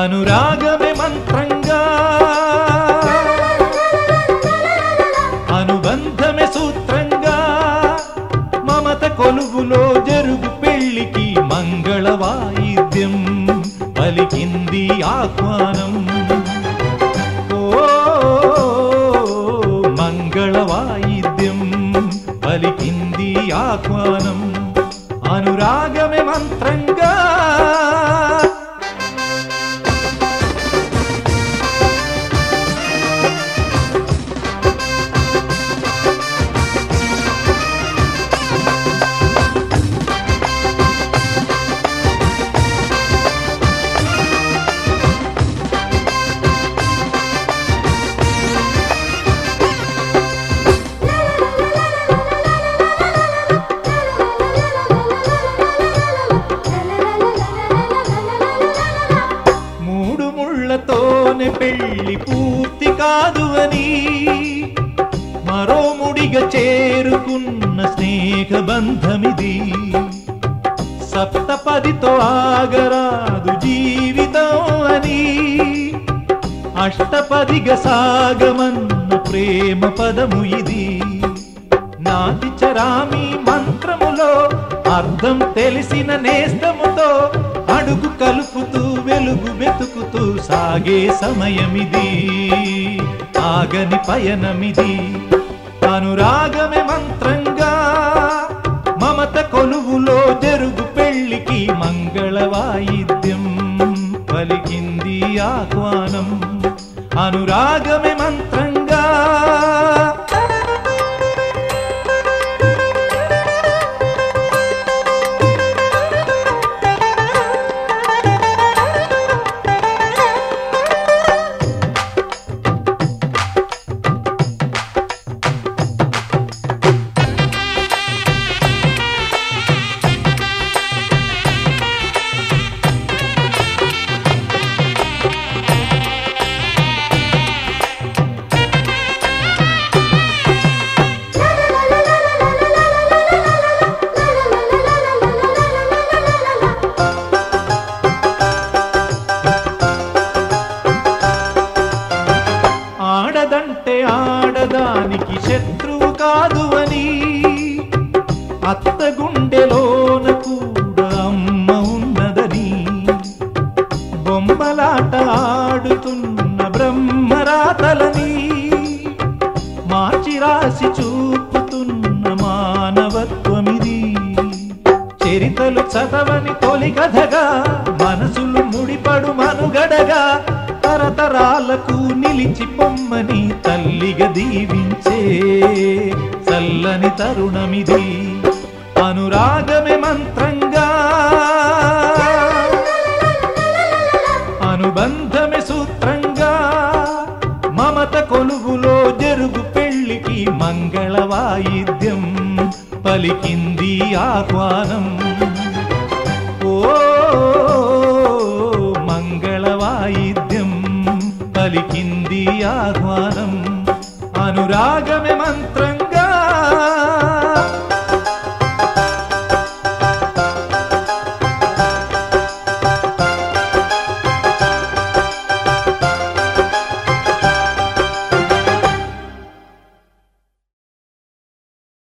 అనురాగమే మంత్రంగా. అనుబంధమే సూత్రంగా. మమత కొలువులో జరుగు పెళ్ళికి మంగళ వాయిద్యం పలికింది ఆహ్వానం. ఓ మంగళ వాయిద్యం పలికింది ఆహ్వానం. ముళ్ళతోనే పెళ్ళి పూర్తి కాదు అని మరో ముడిగా చేరుకున్న స్నేహ బంధమిది సప్తపదితో ఆగరాదు జీవితం అని అష్టపదిగా సాగమన్న ప్రేమ పదము ఇది. నాది చరామి మంత్రములో అర్థం తెలిసిన నేస్తముతో అడుగు కలుపుతూ వెలుగు వెతుకుతూ సాగే సమయమిది. ఆగని పయనమిది. అనురాగమే మంత్రంగా మమత కొలువులో జరుగు పెళ్ళికి మంగళ వాయిద్యం పలికింది ఆహ్వానం. అనురాగమే గుండెలోన కూడా అమ్మ ఉన్నదని. బొమ్మలాట ఆడుతున్న బ్రహ్మరాతలని మార్చి రాసి చూపుతున్న మానవత్వమిది. చరితలు చదవని తొలి కథగా మనసులు ముడిపడు మనుగడగా తరతరాలకు నిలిచి పొమ్మని తల్లిగా దీవించే చల్లని తరుణమిది. అనురాగమే మంత్రంగా. అనుబంధమే సూత్రంగా. మమత కొలువులో జరుగు పెళ్ళికి మంగళ వాయిద్యం పలికింది ఆహ్వానం. ఓ మంగళ వాయిద్యం పలికింది ఆహ్వానం. అనురాగమే మంత్రం